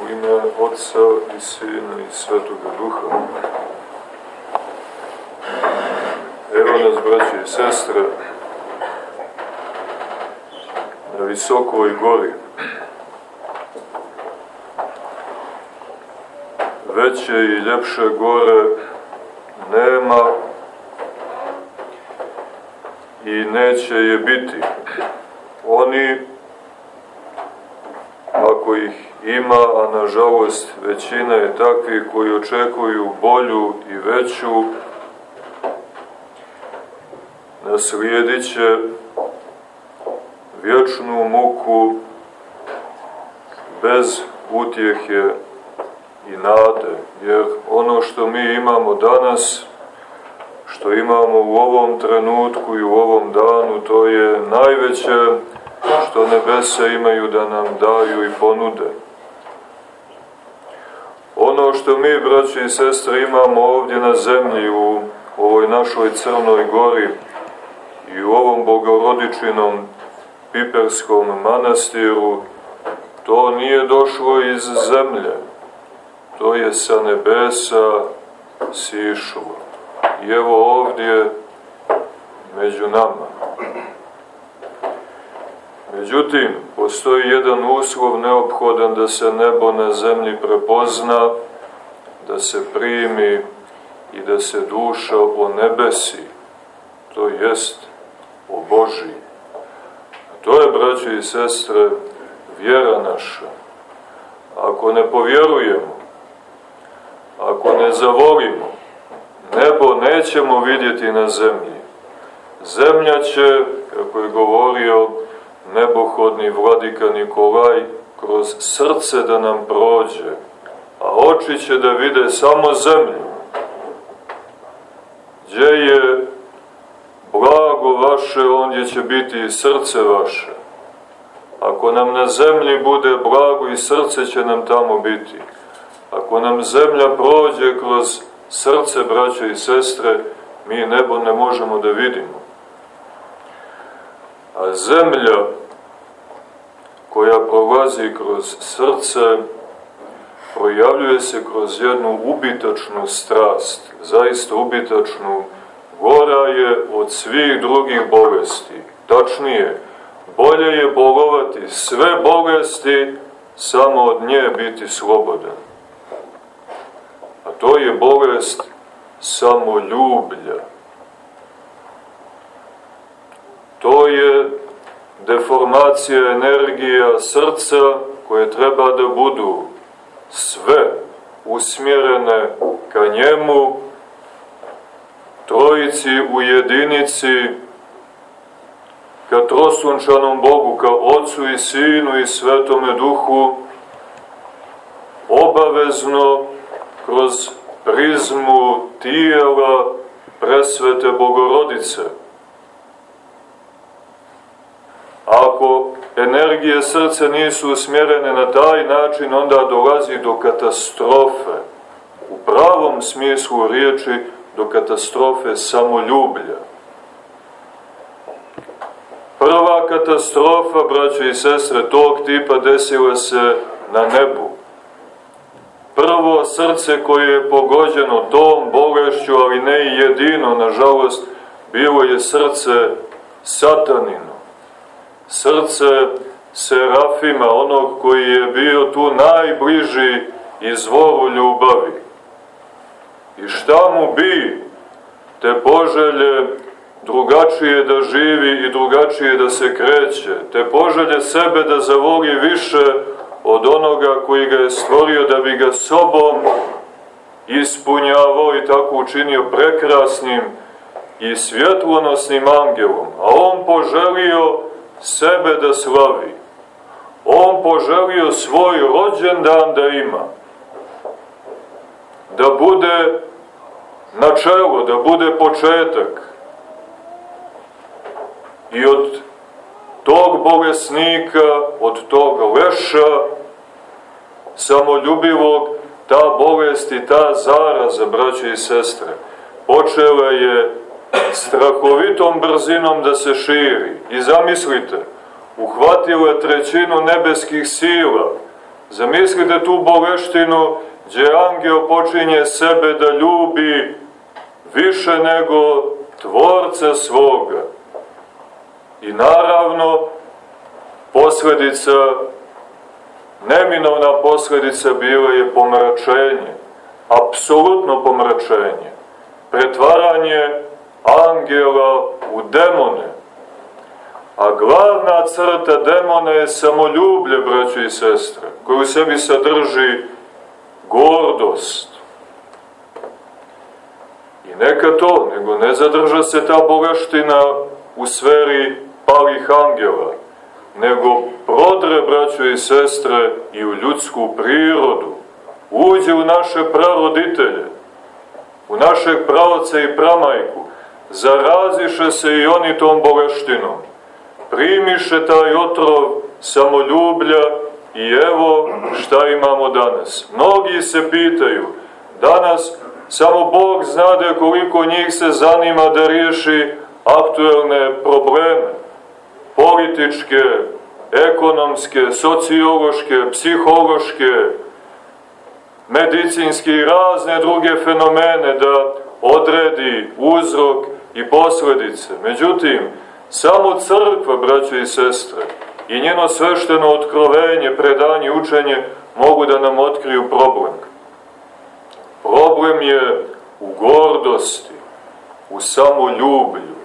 U ime Otca i Sina i Svetoga Duha. Evo nas, braće i sestre, na visokoj gori. Veće i ljepše gore nema i neće je biti. Oni, ako ih ima, a nažalost većina je takvi koji očekuju bolju i veću, naslijedit će vječnu muku bez utjehe i nade, jer ono što mi imamo danas, što imamo u ovom trenutku i u ovom danu, to je najveće što nebese imaju da nam daju i ponude. Što mi, braći i sestre, imamo ovdje na zemlji, u ovoj našoj Crnoj gori i u ovom bogorodičinom Piperskom manastiru, to nije došlo iz zemlje, to je sa nebesa sišlo. I evo ovdje među nama. Međutim, postoji jedan uslov neophodan da se nebo na zemlji prepozna, da se primi i da se duša o nebesi, to jest o Božiji. A to je, braće i sestre, vjera naša. Ako ne povjerujemo, ako ne zavolimo, nebo nećemo vidjeti na zemlji. Zemlja će, kako je govorio nebohodni vladika Nikolaj, kroz srce da nam prođe, a oči će da vide samo zemlju. Gdje je blago vaše, ondje će biti i srce vaše. Ako nam na zemlji bude blago i srce će nam tamo biti. Ako nam zemlja prođe kroz srce, braće i sestre, mi nebo ne možemo da vidimo. A zemlja koja prolazi kroz srce, projavljuje se kroz jednu ubitačnu strast, zaista ubitačnu, gora je od svih drugih bolesti. Tačnije, bolje je bolovati sve bolesti, samo od nje biti slobodan. A to je bolest samoljublja. To je deformacija energija srca koje treba da budu sve usmjerene ka njemu, trojici u jedinici, ka trosunčanom Bogu, ka Otcu i Sinu i Svetome Duhu, obavezno kroz prizmu tijela presvete Bogorodice. Ako energije srca nisu usmjerene na taj način, onda dolazi do katastrofe. U pravom smislu riječi do katastrofe samoljublja. Prva katastrofa, braće i sestre, tog tipa desila se na nebu. Prvo srce koje je pogođeno tom bolešću, ali ne i jedino, nažalost, bilo je srce satanino. Srce Serafima, onog koji je bio tu najbliži izvoru ljubavi. I šta mu bi te poželje drugačije da živi i drugačije da se kreće, te poželje sebe da zavoli više od onoga koji ga je stvorio da bi ga sobom ispunjavao i tako učinio prekrasnim i svjetlonosnim angelom, a on poželio sebe da slavi. On poželio svoj rođendan da ima. Da bude načelo, da bude početak. I od tog bolesnika, od tog leša, samoljubivog, ta bolest i ta zaraza, braće i sestre, počela je strahovitom brzinom da se širi. I zamislite, uhvatila trećinu nebeskih sila, Zamislite tu boleštinu gdje angel počinje sebe da ljubi više nego tvorca svoga. I naravno, posledica, neminovna posledica bila je pomračenje, apsolutno pomračenje, pretvaranje angela u demone. A glavna crta demona je samoljublje, braćo i sestre, koju u sebi sadrži gordost. I neka to, nego ne zadrža se ta bogaština u sferi palih angela, nego prodre, braćo i sestre, i u ljudsku prirodu, uđe u naše praroditelje, u našeg pravoca i pramajku, zaraziše se i oni tom bogaštinom, primiše taj otrov samoljublja i evo šta imamo danas. Mnogi se pitaju, danas samo Bog znade koliko njih se zanima da riješi aktuelne probleme, političke, ekonomske, sociološke, psihološke, medicinske i razne druge fenomene da odredi uzrok i posledice. Međutim, samo crkva, braćo i sestre, i njeno svešteno otkrovenje, predanje, učenje mogu da nam otkriju problem. Problem je u gordosti, u samoljublju,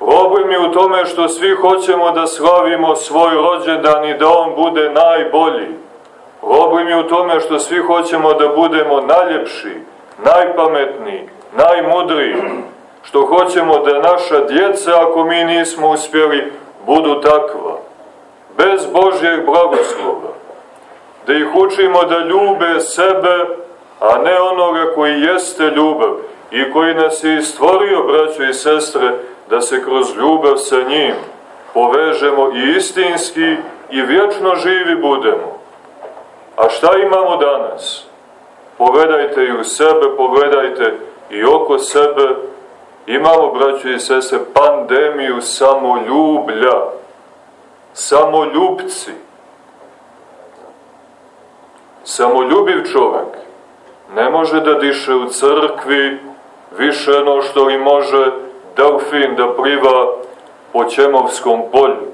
Problem je u tome što svi hoćemo da slavimo svoj rođendan i da on bude najbolji. Problem je u tome što svi hoćemo da budemo najljepši, najpametniji, najmudriji. Što hoćemo da naša djeca, ako mi nismo uspjeli, budu takva. Bez Božjeg blagoslova. Da ih učimo da ljube sebe, a ne onoga koji jeste ljubav i koji nas je stvorio, braćo i sestre, da se kroz ljubav sa njim povežemo i istinski i vječno živi budemo. A šta imamo danas? Pogledajte i u sebe, pogledajte i oko sebe. Imamo, braćo i sese, pandemiju samoljublja. Samoljubci. Samoljubiv čovek ne može da diše u crkvi više no što li može delfin da pliva po Čemovskom polju.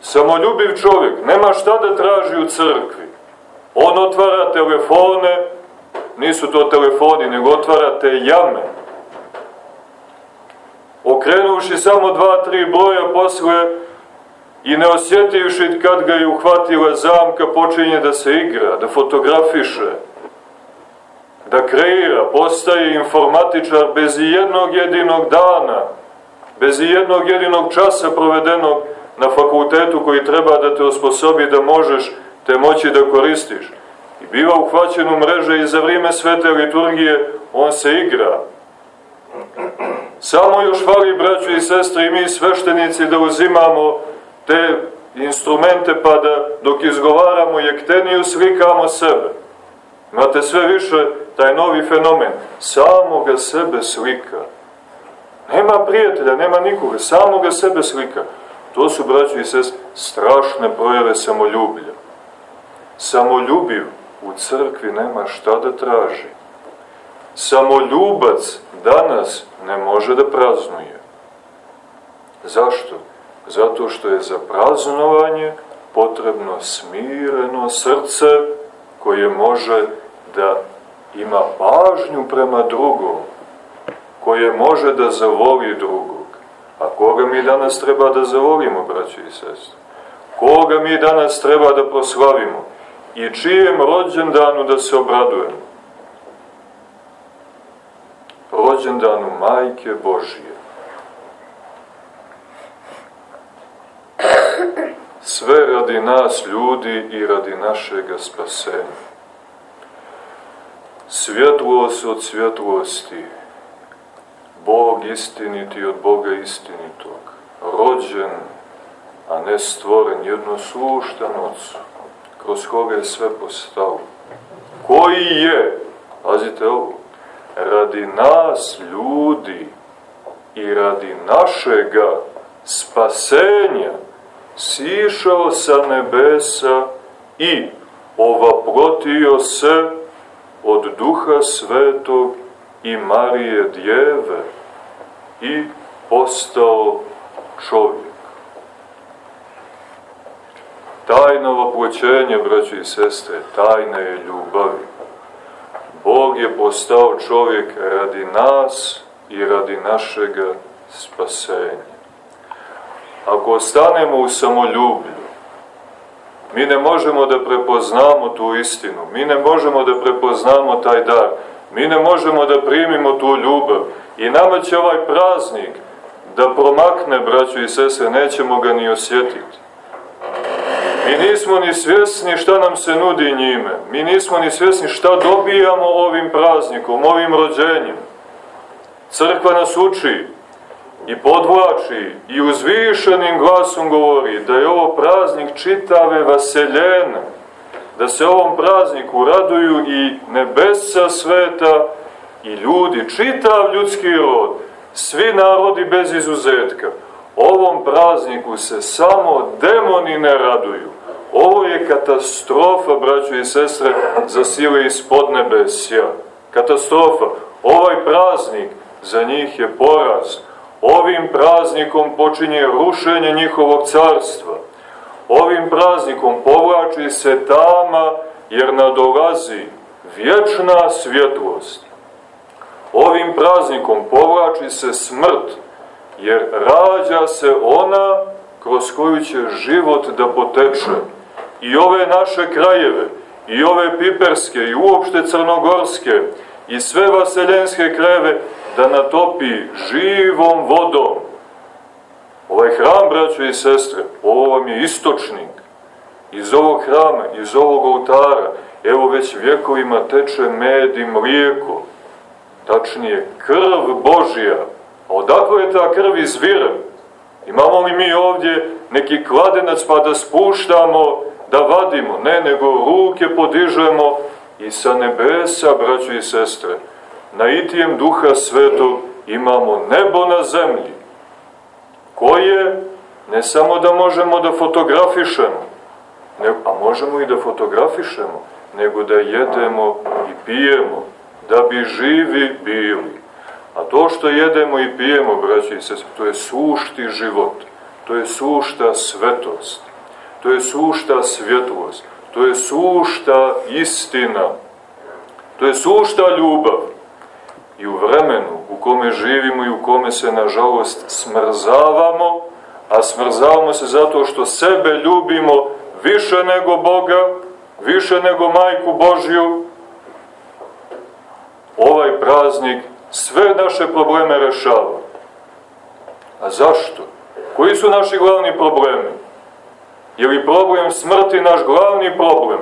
Samoljubiv čovjek nema šta da traži u crkvi. On otvara telefone, nisu to telefoni, nego otvara te jame. Okrenuši samo dva, tri broja posle i ne osjetivši kad ga je uhvatila zamka, počinje da se igra, da fotografiše, da kreira, postaje informatičar bez jednog jedinog dana, bez jednog jedinog časa provedenog na fakultetu koji treba da te osposobi da možeš te moći da koristiš. I biva uhvaćen u mreže i za vrijeme svete liturgije on se igra. Samo još fali, braću i sestre, i mi sveštenici da uzimamo te instrumente pa da dok izgovaramo jekteniju slikamo sebe. Imate sve više taj novi fenomen, samoga sebe slika. Nema prijatelja, nema nikoga, samoga sebe slika. To su, braći i sest, strašne projeve samoljublja. Samoljubiv u crkvi nema šta da traži. Samoljubac danas ne može da praznuje. Zašto? Zato što je za praznovanje potrebno smireno srce koje može da ima pažnju prema drugom, koje može da zavoli drugog. A koga mi danas treba da zavolimo, braći i sestri? Koga mi danas treba da proslavimo? I čijem rođendanu da se obradujemo? Rođendanu Majke Božije. Sve radi nas ljudi i radi našega spasenja svjetlost od svjetlosti, Bog istiniti od Boga istinitog, rođen, a ne stvoren, jednosluštan Otcu, kroz koga je sve postao, koji je, pazite ovo, radi nas ljudi i radi našega spasenja sišao sa nebesa i ovaprotio se od duha svetog i Marije djeve i postao čovjek. Tajno ovaproćenje, braći i sestre, tajna je ljubavi. Bog je postao čovjek radi nas i radi našega spasenja. Ako ostanemo u samoljublju, mi ne možemo da prepoznamo tu istinu, mi ne možemo da prepoznamo taj dar, mi ne možemo da primimo tu ljubav i nama će ovaj praznik da promakne, braćo i sese, nećemo ga ni osjetiti. Mi nismo ni svjesni šta nam se nudi njime, mi nismo ni svjesni šta dobijamo ovim praznikom, ovim rođenjem. Crkva nas uči i podvlači i uzvišenim glasom govori da je ovo praznik čitave vaseljene, da se ovom prazniku raduju i nebesa sveta i ljudi, čitav ljudski rod, svi narodi bez izuzetka. Ovom prazniku se samo demoni ne raduju. Ovo je katastrofa, braćo i sestre, za sile iz podnebesja. Katastrofa. Ovaj praznik za njih je poraz. Ovim praznikom počinje rušenje njihovog carstva. Ovim praznikom povlači se tama jer nadolazi vječna svjetlost. Ovim praznikom povlači se smrt jer rađa se ona kroz koju će život da poteče. I ove naše krajeve, i ove piperske, i uopšte crnogorske, i sve vaseljenske krajeve da natopi živom vodom. Ovaj hram, braćo i sestre, ovo vam je istočnik. Iz ovog hrama, iz ovog oltara, evo već vjekovima teče med i mlijeko. Tačnije, krv Božija. A odakle je ta krv izvira? Imamo li mi ovdje neki kladenac pa da spuštamo, da vadimo? Ne, nego ruke podižemo i sa nebesa, braćo i sestre, na itijem duha svetog imamo nebo na zemlji, koje ne samo da možemo da fotografišemo, ne, a možemo i da fotografišemo, nego da jedemo i pijemo, da bi živi bili. A to što jedemo i pijemo, braći i sestri, to je sušti život, to je sušta svetost, to je sušta svjetlost, to je sušta istina, to je sušta ljubav. I u vremenu u kome živimo i u kome se, nažalost, smrzavamo, a smrzavamo se zato što sebe ljubimo više nego Boga, više nego Majku Božju, ovaj praznik sve naše probleme rešava. A zašto? Koji su naši glavni problemi? Je li problem smrti naš glavni problem?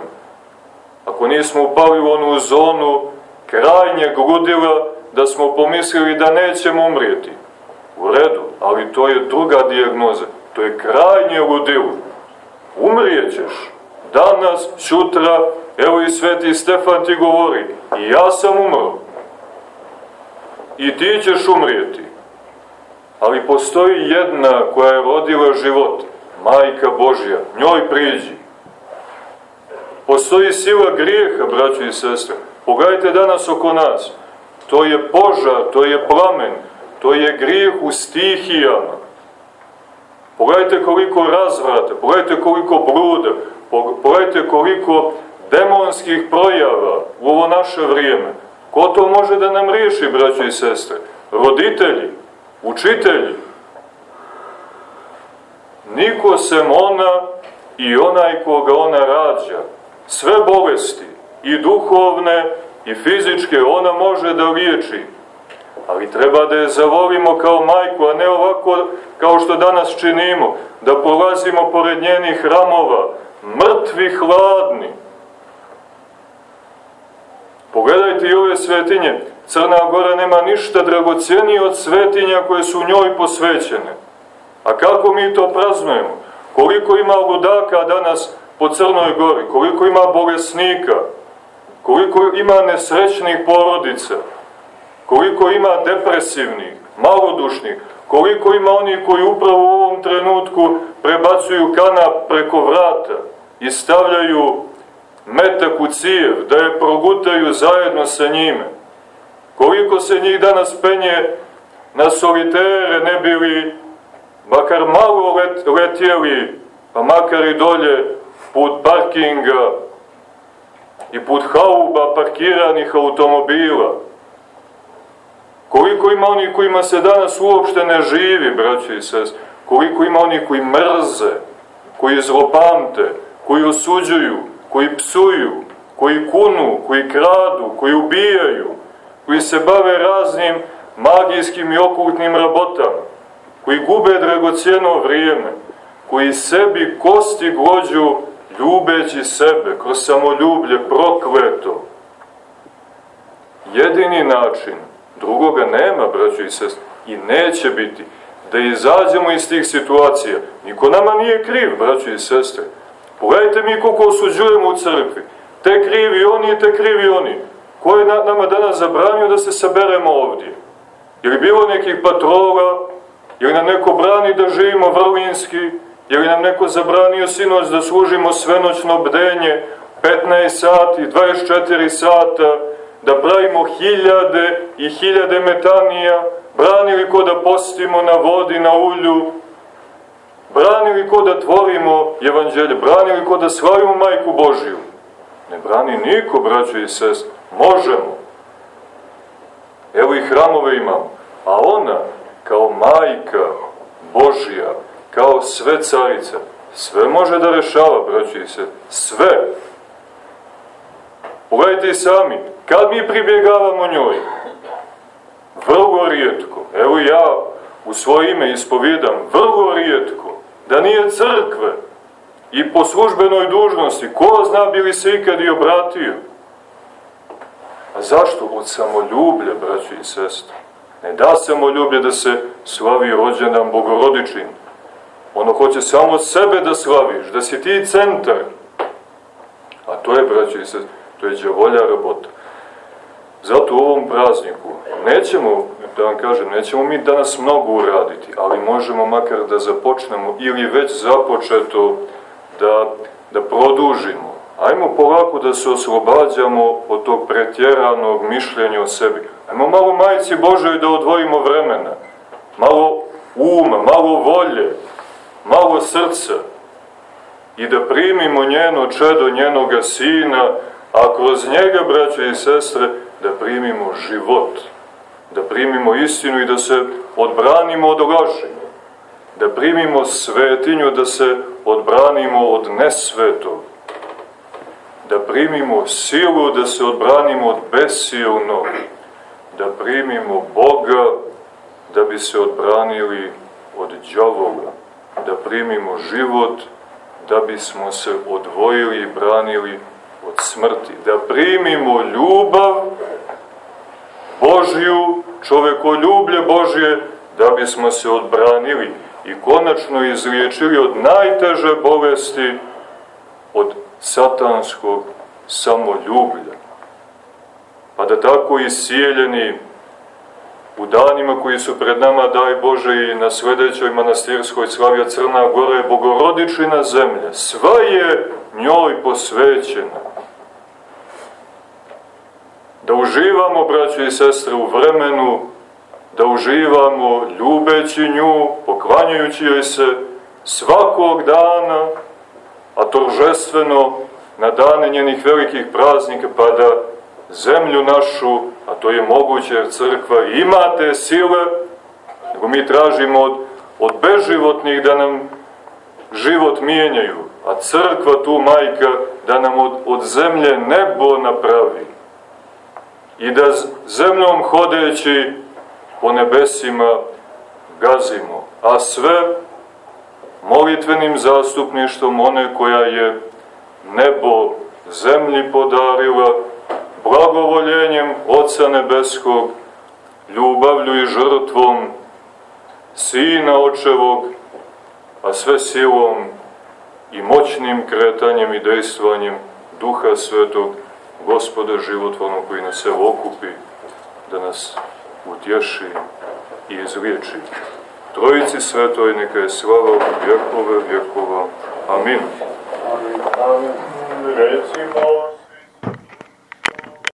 Ako nismo upali u onu zonu krajnje grudila, da smo pomislili da nećemo umrijeti. U redu, ali to je druga dijagnoza. To je krajnje ludilo. Umrijećeš. Danas, sutra, evo i sveti Stefan ti govori, i ja sam umro. I ti ćeš umrijeti. Ali postoji jedna koja je rodila život, majka Božja, njoj priđi. Postoji sila grijeha, braći i sestre. Pogledajte danas oko nas. To je požar, to je plamen, to je grijeh u stihijama. Pogledajte koliko razvrata, pogledajte koliko bruda, pogledajte koliko demonskih projava u ovo naše vrijeme. Ko to može da nam riješi, braći i sestre? Roditelji, učitelji. Niko sem ona i onaj koga ona rađa. Sve bolesti, i duhovne, i fizičke, ona može da liječi. Ali treba da je zavolimo kao majku, a ne ovako kao što danas činimo, da polazimo pored njenih ramova, mrtvi, hladni. Pogledajte i ove svetinje. Crna Gora nema ništa dragocijenije od svetinja koje su njoj posvećene. A kako mi to praznujemo? Koliko ima ludaka danas po Crnoj Gori? Koliko ima bolesnika? koliko ima nesrećnih porodica, koliko ima depresivnih, malodušnih, Koliko ima oni koji upravo u ovom trenutku prebacuju kanap preko vrata i stavljaju metak u cijev, da je progutaju zajedno sa njime. Koliko se njih danas penje na solitere, ne bili makar malo let, letjeli, pa makar i dolje put parkinga i put hauba parkiranih automobila. Koliko ima oni kojima se danas uopšte ne živi, braći i sest, koliko ima oni koji mrze, koji zlopamte, koji osuđuju, koji psuju, koji kunu, koji kradu, koji ubijaju, koji se bave raznim magijskim i okultnim rabotama, koji gube dragocijeno vrijeme, koji sebi kosti glođu ljubeći sebe, kroz samoljublje prokleto. Jedini način, drugoga nema, braćo i sest, i neće biti, da izađemo iz tih situacija. Niko nama nije kriv, braćo i sestre. Pogledajte mi koliko osuđujemo u crkvi. Te krivi oni, te krivi oni. Ko je nama danas zabranio da se saberemo ovdje? Je li bilo nekih patrola? Je li nam neko brani da živimo vrlinski? Je li nam neko zabranio sinoć da služimo svenoćno bdenje 15 sati, 24 sata, da pravimo hiljade i hiljade metanija? Brani li ko da postimo na vodi, na ulju? Brani li ko da tvorimo evanđelje? Brani li ko da slavimo majku Božiju? Ne brani niko, braćo i sest. Možemo. Evo i hramove imamo. A ona, kao majka Božija, kao sve carica, sve može da rešava, braći i se, sve. Pogledajte i sami, kad mi pribjegavamo njoj? Vrlo rijetko. Evo ja u svoje ime ispovjedam, vrlo rijetko, da nije crkve i po službenoj dužnosti, ko zna bi li se ikad i obratio? A zašto? Od samoljublja, braći i sestri. Ne da samoljublje da se slavi rođendan bogorodičin, Ono hoće samo sebe da slaviš, da si ti centar. A to je, braći se, to je džavolja rabota. Zato u ovom prazniku nećemo, da vam kažem, nećemo mi danas mnogo uraditi, ali možemo makar da započnemo ili već započeto da, da produžimo. Ajmo polako da se oslobađamo od tog pretjeranog mišljenja o sebi. Ajmo malo majici Božoj da odvojimo vremena, malo uma, malo volje, malo srca. I da primimo njeno čedo, njenoga sina, a kroz njega, braće i sestre, da primimo život, da primimo istinu i da se odbranimo od laži, da primimo svetinju, da se odbranimo od nesvetog, da primimo silu, da se odbranimo od besilnog, da primimo Boga, da bi se odbranili od džavoga da primimo život, da bismo se odvojili i branili od smrti. Da primimo ljubav Božju, čovekoljublje Božje, da bismo se odbranili i konačno izliječili od najteže bolesti, od satanskog samoljublja. Pa da tako isijeljeni u danima koji su pred nama, daj Bože, i na sledećoj manastirskoj slavija Crna Gora je bogorodičina zemlja. Sva je njoj posvećena. Da uživamo, braćo i sestre, u vremenu, da uživamo ljubeći nju, poklanjajući joj se svakog dana, a toržestveno na dane njenih velikih praznika, pa da zemlju našu, a to je moguće jer crkva ima te sile, nego mi tražimo od, od beživotnih da nam život mijenjaju, a crkva tu majka da nam od, od zemlje nebo napravi. I da zemljom hodeći po nebesima gazimo, a sve molitvenim zastupništvom one koja je nebo zemlji podarila, blagovoljenjem Oca Nebeskog, ljubavlju i žrtvom Sina Očevog, a sve silom i moćnim kretanjem i dejstvanjem Duha Svetog, Gospoda životvornog koji nas se okupi, da nas utješi i izliječi. Trojici svetoj neka je slava u vjekove vjekova. Amin. Amin. Recimo